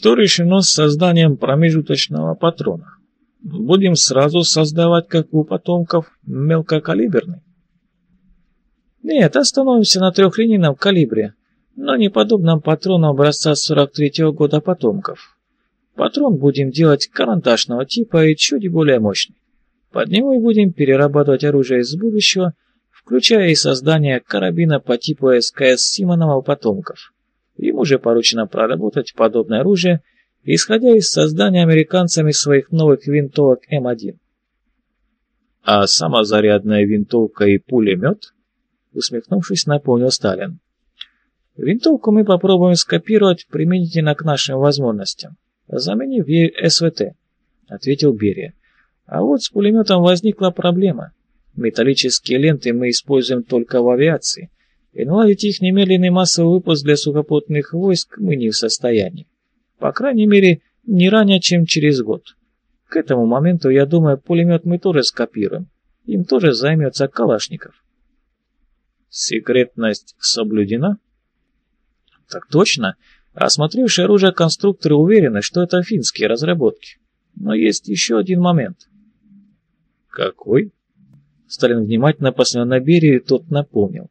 Что решено с созданием промежуточного патрона? Будем сразу создавать, как у потомков, мелкокалиберный? Нет, остановимся на трехлинейном калибре, но не подобном патрону образца 43-го года потомков. Патрон будем делать карандашного типа и чуть более мощный. Под него и будем перерабатывать оружие из будущего, включая и создание карабина по типу СКС Симонова у потомков. Ему же поручено проработать подобное оружие, исходя из создания американцами своих новых винтовок М1. «А самозарядная винтовка и пулемет?» Усмехнувшись, напомнил Сталин. «Винтовку мы попробуем скопировать применительно к нашим возможностям, заменив ей СВТ», — ответил Берия. «А вот с пулеметом возникла проблема. Металлические ленты мы используем только в авиации, и наладить их немедленный массовый выпуск для сухопутных войск мы не в состоянии. По крайней мере, не ранее, чем через год. К этому моменту, я думаю, пулемет мы тоже скопируем. Им тоже займется Калашников. Секретность соблюдена? Так точно. Осмотревшие оружие конструкторы уверены, что это финские разработки. Но есть еще один момент. Какой? Сталин внимательно посмотрел на Берию, и тот напомнил.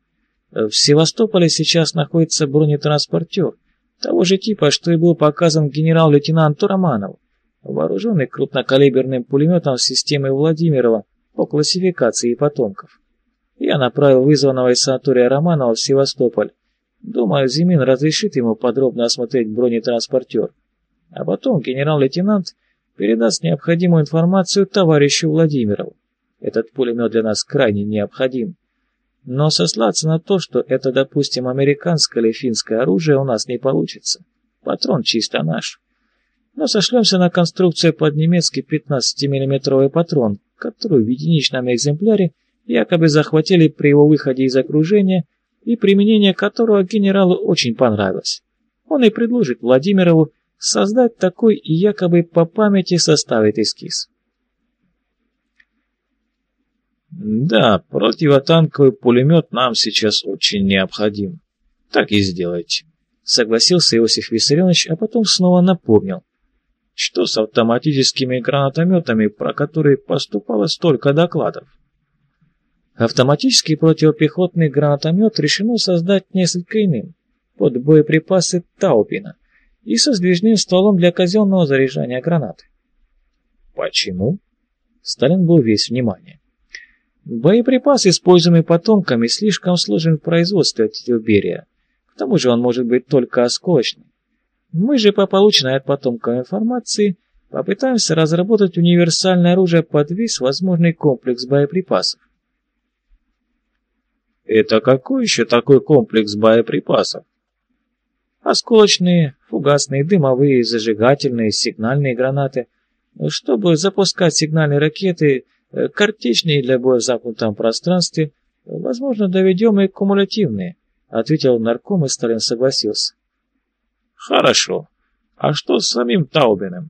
В Севастополе сейчас находится бронетранспортер, того же типа, что и был показан генерал-лейтенанту Романову, вооруженный крупнокалиберным пулеметом с системой Владимирова по классификации потомков. Я направил вызванного из санатория Романова в Севастополь. Думаю, Зимин разрешит ему подробно осмотреть бронетранспортер. А потом генерал-лейтенант передаст необходимую информацию товарищу Владимирову. Этот пулемет для нас крайне необходим. Но сослаться на то, что это, допустим, американское или финское оружие, у нас не получится. Патрон чисто наш. Но сошлемся на конструкцию под немецкий 15-миллиметровый патрон, который в единичном экземпляре якобы захватили при его выходе из окружения и применение которого генералу очень понравилось. Он и предложит Владимирову создать такой и якобы по памяти составит эскиз. Да, противотанковый пулемет нам сейчас очень необходим. Так и сделайте. Согласился Иосиф Виссарионович, а потом снова напомнил. Что с автоматическими гранатометами, про которые поступало столько докладов? Автоматический противопехотный гранатомет решено создать несколько иным, под боеприпасы Таубина и со сдвижным стволом для казенного заряжания гранаты. Почему? Сталин был весь внимание. Боеприпас, используемый потомками, слишком сложен в производстве, ответил Берия. К тому же он может быть только осколочный. Мы же по полученной от потомков информации попытаемся разработать универсальное оружие под весь возможный комплекс боеприпасов. Это какой еще такой комплекс боеприпасов? Осколочные, фугасные, дымовые, зажигательные, сигнальные гранаты. Чтобы запускать сигнальные ракеты, картечные для боя в замкнутом пространстве, возможно, доведем и кумулятивные, ответил нарком, и Сталин согласился. Хорошо. А что с самим Таубиным?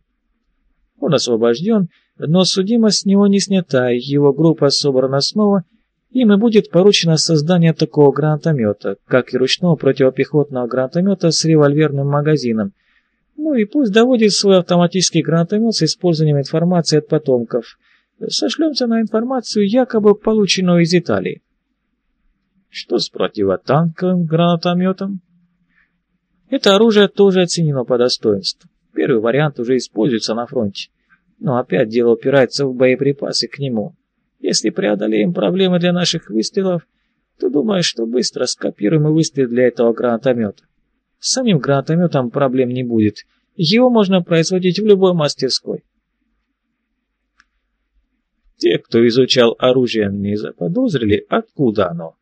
Он освобожден, но судимость с него не снята, его группа собрана снова, им и будет поручено создание такого гранатомета, как и ручного противопехотного гранатомета с револьверным магазином. Ну и пусть доводит свой автоматический гранатомет с использованием информации от потомков – сошлемся на информацию, якобы полученную из Италии. Что с противотанковым гранатометом? Это оружие тоже оценено по достоинству. Первый вариант уже используется на фронте. Но опять дело упирается в боеприпасы к нему. Если преодолеем проблемы для наших выстрелов, то думаю, что быстро скопируем и выстрелим для этого гранатомета. С самим гранатометом проблем не будет. Его можно производить в любой мастерской. Те, кто изучал оружие, не заподозрили, откуда оно.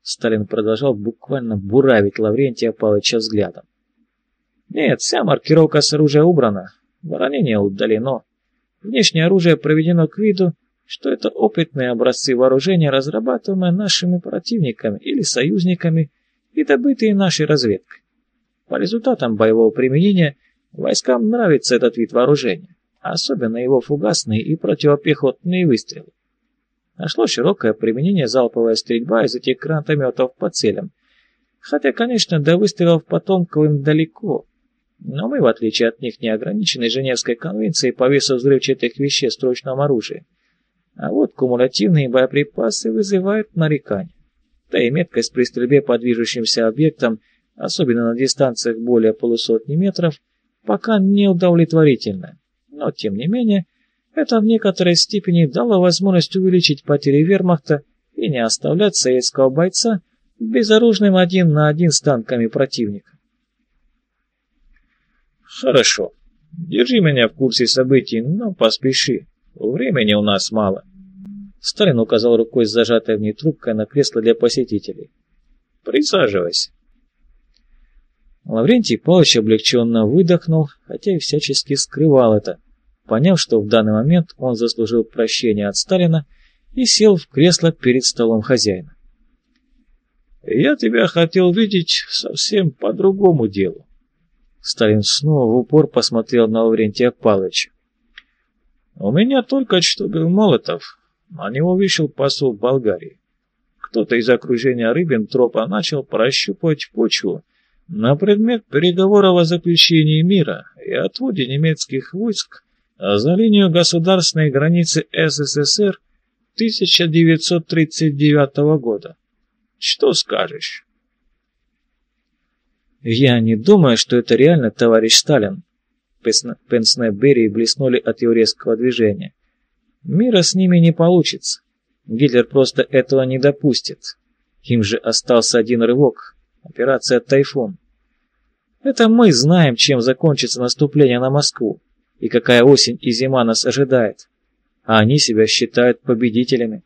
Сталин продолжал буквально буравить Лаврентия Павловича взглядом. Нет, вся маркировка с оружия убрана, воронение удалено. Внешнее оружие проведено к виду, что это опытные образцы вооружения, разрабатываемые нашими противниками или союзниками и добытые нашей разведкой. По результатам боевого применения войскам нравится этот вид вооружения особенно его фугасные и противопехотные выстрелы. Нашло широкое применение залповая стрельба из этих гранатометов по целям, хотя, конечно, до выстрелов потомковым далеко, Но мы, в отличие от них, не ограничены Женевской конвенцией по весу взрывчатых веществ в строчном оружии. А вот кумулятивные боеприпасы вызывают нарекания. Да и меткость при стрельбе по движущимся объектам, особенно на дистанциях более полусотни метров, пока не удовлетворительна. Но, тем не менее, это в некоторой степени дало возможность увеличить потери вермахта и не оставлять советского бойца безоружным один на один с танками противника. Хорошо. Держи меня в курсе событий, но поспеши. Времени у нас мало. Сталин указал рукой с зажатой в ней трубкой на кресло для посетителей. Присаживайся. Лаврентий Павлович облегченно выдохнул, хотя и всячески скрывал это, поняв, что в данный момент он заслужил прощения от Сталина и сел в кресло перед столом хозяина. «Я тебя хотел видеть совсем по другому делу. Сталин снова в упор посмотрел на Лаврентия Павловича. «У меня только что был Молотов. На него вышел посол Болгарии. Кто-то из окружения Рыббентропа начал прощупывать почву на предмет переговоров о заключении мира и отводе немецких войск за линию государственной границы СССР 1939 года. Что скажешь?» «Я не думаю, что это реально, товарищ Сталин». Пенсне Берри блеснули от его резкого движения. «Мира с ними не получится. Гитлер просто этого не допустит. Им же остался один рывок. Операция «Тайфун». Это мы знаем, чем закончится наступление на Москву и какая осень и зима нас ожидает. А они себя считают победителями.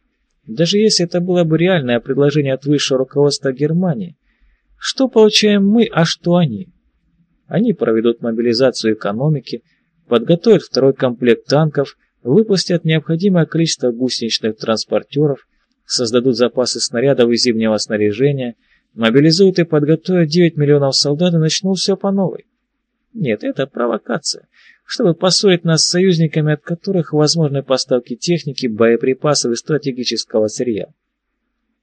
Даже если это было бы реальное предложение от высшего руководства Германии, что получаем мы, а что они? Они проведут мобилизацию экономики, подготовят второй комплект танков, выпустят необходимое количество гусеничных транспортеров, создадут запасы снарядов и зимнего снаряжения, мобилизуют и подготовят 9 миллионов солдат и начнут все по новой. Нет, это провокация, чтобы поссорить нас с союзниками, от которых возможны поставки техники, боеприпасов и стратегического сырья.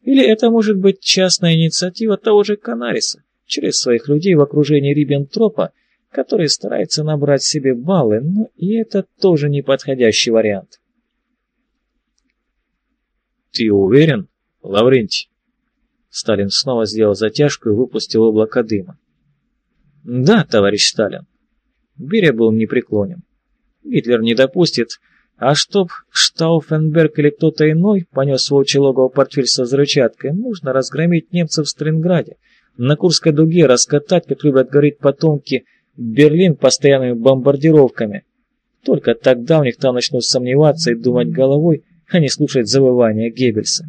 Или это может быть частная инициатива того же Канариса, через своих людей в окружении Риббентропа, который старается набрать себе баллы, но и это тоже неподходящий вариант. «Ты уверен, Лаврентий?» Сталин снова сделал затяжку и выпустил облако дыма. «Да, товарищ Сталин». Берия был непреклонен. Гитлер не допустит, а чтоб Штауфенберг или кто-то иной понес свой логово портфель со взрывчаткой, нужно разгромить немцев в Сталинграде, на Курской дуге раскатать, как любят говорить потомки, Берлин постоянными бомбардировками. Только тогда у них там начнут сомневаться и думать головой, а не слушать завывания Геббельса.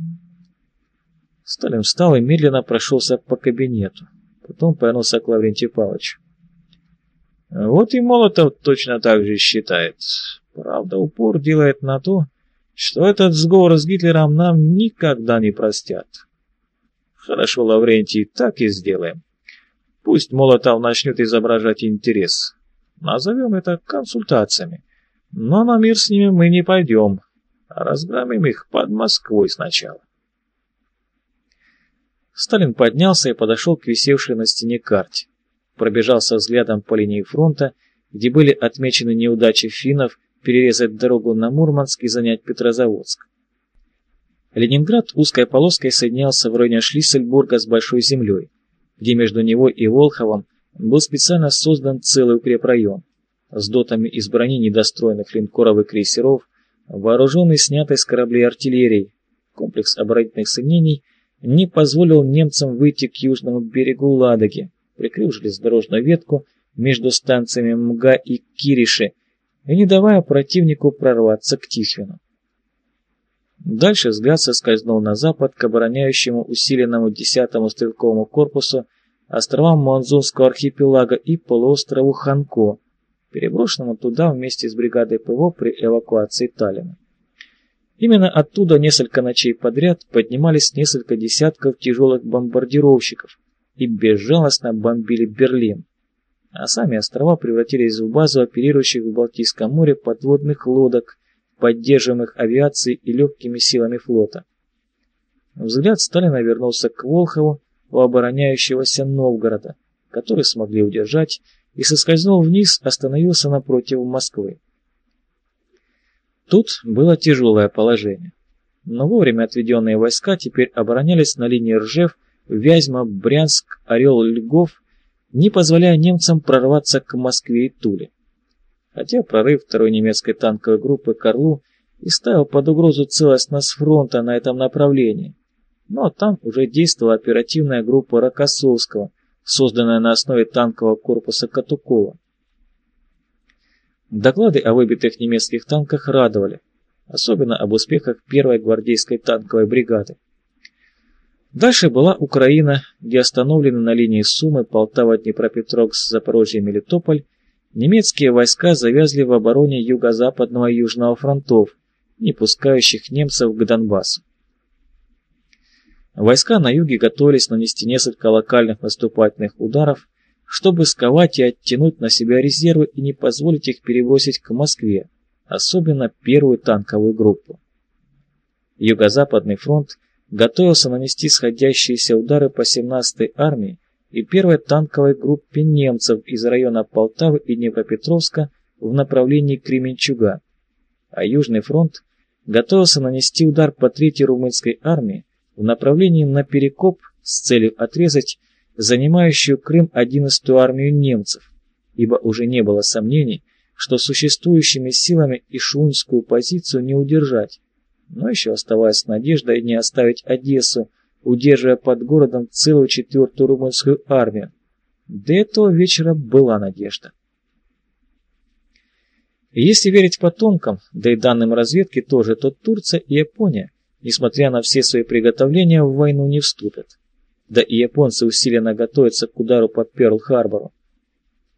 Сталин встал и медленно прошелся по кабинету. Потом повернулся к Лаврентию Павловичу. Вот и Молотов точно так же считает. Правда, упор делает на то, что этот сговор с Гитлером нам никогда не простят. Хорошо, Лаврентий, так и сделаем. Пусть Молотов начнет изображать интерес. Назовем это консультациями. Но на мир с ними мы не пойдем, а разгромим их под Москвой сначала. Сталин поднялся и подошел к висевшей на стене карте. Пробежался взглядом по линии фронта, где были отмечены неудачи финнов перерезать дорогу на Мурманск и занять Петрозаводск. Ленинград узкой полоской соединялся в районе Шлиссельбурга с Большой землей, где между него и Волховом был специально создан целый укрепрайон с дотами из брони недостроенных линкоров и крейсеров, вооруженный снятой с кораблей артиллерией. Комплекс оборонительных соединений не позволил немцам выйти к южному берегу Ладоги, прикрыв железнодорожную ветку между станциями Мга и Кириши, и не давая противнику прорваться к Тихвину. Дальше взгляд соскользнул на запад к обороняющему усиленному 10-му стрелковому корпусу островам Монзунского архипелага и полуострову Ханко, переброшенному туда вместе с бригадой ПВО при эвакуации Таллина. Именно оттуда несколько ночей подряд поднимались несколько десятков тяжелых бомбардировщиков и безжалостно бомбили Берлин а сами острова превратились в базу оперирующих в Балтийском море подводных лодок, поддерживаемых авиацией и легкими силами флота. Взгляд Сталина вернулся к Волхову у обороняющегося Новгорода, который смогли удержать и соскользнул вниз, остановился напротив Москвы. Тут было тяжелое положение. Но вовремя отведенные войска теперь оборонялись на линии Ржев, Вязьма, Брянск, Орел, Льгов, не позволяя немцам прорваться к Москве и Туле. Хотя прорыв второй немецкой танковой группы к Орлу и ставил под угрозу целостность фронта на этом направлении, но там уже действовала оперативная группа Рокоссовского, созданная на основе танкового корпуса Катукова. Доклады о выбитых немецких танках радовали, особенно об успехах первой гвардейской танковой бригады. Дальше была Украина, где остановлены на линии Сумы, Полтава, Днепропетровск, Запорожье, Мелитополь, немецкие войска завязли в обороне юго-западного и южного фронтов, не пускающих немцев к Донбассу. Войска на юге готовились нанести несколько локальных наступательных ударов, чтобы сковать и оттянуть на себя резервы и не позволить их перебросить к Москве, особенно первую танковую группу. Юго-Западный фронт готовился нанести сходящиеся удары по 17-й армии и первой танковой группе немцев из района Полтавы и Днепропетровска в направлении Кременчуга, а Южный фронт готовился нанести удар по 3-й румынской армии в направлении на Перекоп с целью отрезать занимающую Крым 11-ю армию немцев, ибо уже не было сомнений, что существующими силами и шунскую позицию не удержать, но еще оставалась надежда не оставить Одессу, удерживая под городом целую четвертую румынскую армию. До этого вечера была надежда. Если верить потомкам, да и данным разведки тоже, то Турция и Япония, несмотря на все свои приготовления, в войну не вступят. Да и японцы усиленно готовятся к удару по Перл-Харбору.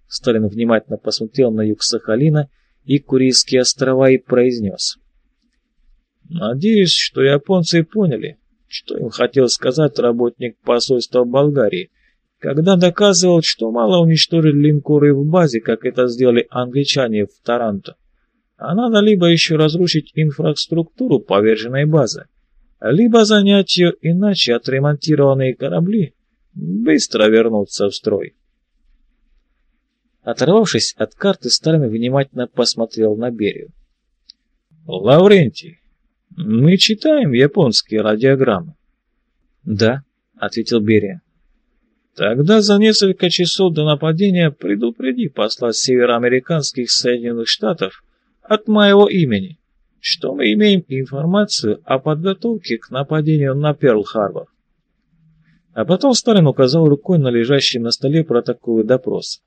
Сталин внимательно посмотрел на юг Сахалина и Курильские острова и произнес. «Надеюсь, что японцы поняли, что им хотел сказать работник посольства Болгарии, когда доказывал, что мало уничтожить линкоры в базе, как это сделали англичане в Таранто, а надо либо еще разрушить инфраструктуру поверженной базы, либо занять ее, иначе отремонтированные корабли быстро вернутся в строй. Оторвавшись от карты, Сталин внимательно посмотрел на Берию. «Лаврентий, мы читаем японские радиограммы?» «Да», — ответил Берия. «Тогда за несколько часов до нападения предупреди посла североамериканских Соединенных Штатов от моего имени, что мы имеем информацию о подготовке к нападению на Перл-Харбор. А потом Сталин указал рукой на лежащий на столе протоколы допроса.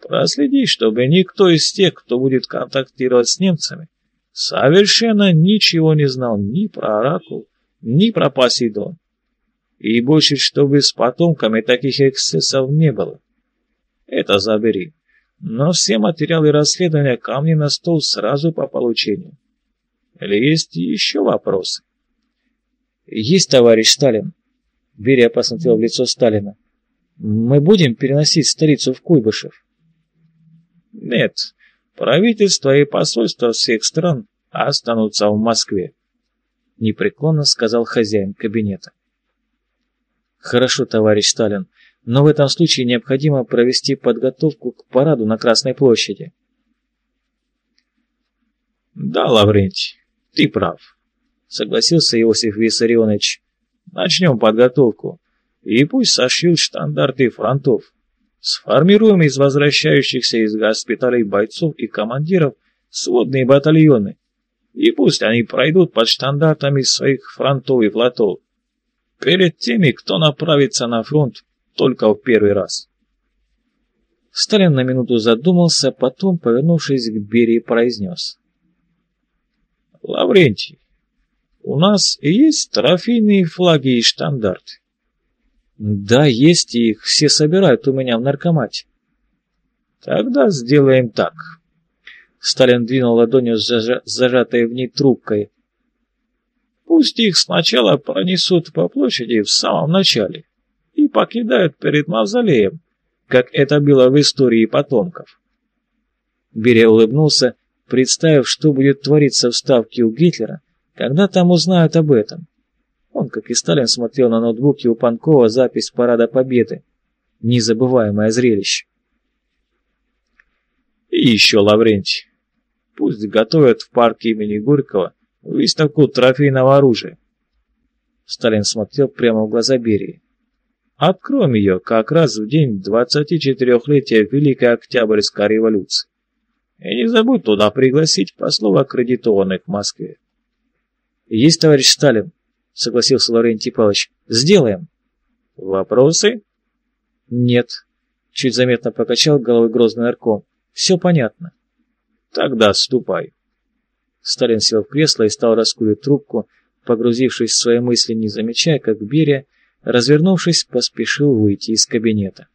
Проследи, чтобы никто из тех, кто будет контактировать с немцами, совершенно ничего не знал ни про Оракул, ни про Посейдон. И больше, чтобы с потомками таких эксцессов не было. Это забери. Но все материалы расследования ко мне на стол сразу по получению. Или есть еще вопросы? Есть, товарищ Сталин. Берия посмотрел в лицо Сталина. Мы будем переносить столицу в Куйбышев? Нет, правительство и посольство всех стран останутся в Москве, непреклонно сказал хозяин кабинета. Хорошо, товарищ Сталин, но в этом случае необходимо провести подготовку к параду на Красной площади. Да, Лаврентий, ты прав, согласился Иосиф Виссарионович. Начнем подготовку, и пусть сошьют штандарты фронтов. Сформируем из возвращающихся из госпиталей бойцов и командиров сводные батальоны, и пусть они пройдут под штандартами своих фронтов и флотов. Перед теми, кто направится на фронт только в первый раз. Сталин на минуту задумался, потом, повернувшись к Берии, произнес. «Лаврентий, у нас есть трофейные флаги и штандарты. Да, есть, и их все собирают у меня в наркомате. Тогда сделаем так. Сталин двинул ладонью с зажа зажатой в ней трубкой. Пусть их сначала пронесут по площади в самом начале и покидают перед мавзолеем, как это было в истории потомков. Берия улыбнулся, представив, что будет твориться в Ставке у Гитлера, когда там узнают об этом. Он, как и Сталин, смотрел на ноутбуке у Панкова запись Парада Победы. Незабываемое зрелище. И еще, Лаврентий, пусть готовят в парке имени Горького выставку трофейного оружия. Сталин смотрел прямо в глаза Берии. Откроем ее как раз в день 24-летия Великой Октябрьской революции. И не забудь туда пригласить послов аккредитованных в Москве. Есть, товарищ Сталин, согласился Лаврентий Павлович. Сделаем. Вопросы? Нет. Чуть заметно покачал головой грозный нарком. Все понятно. Тогда ступай. Сталин сел в кресло и стал раскуривать трубку, погрузившись в свои мысли, не замечая, как Берия, развернувшись, поспешил выйти из кабинета.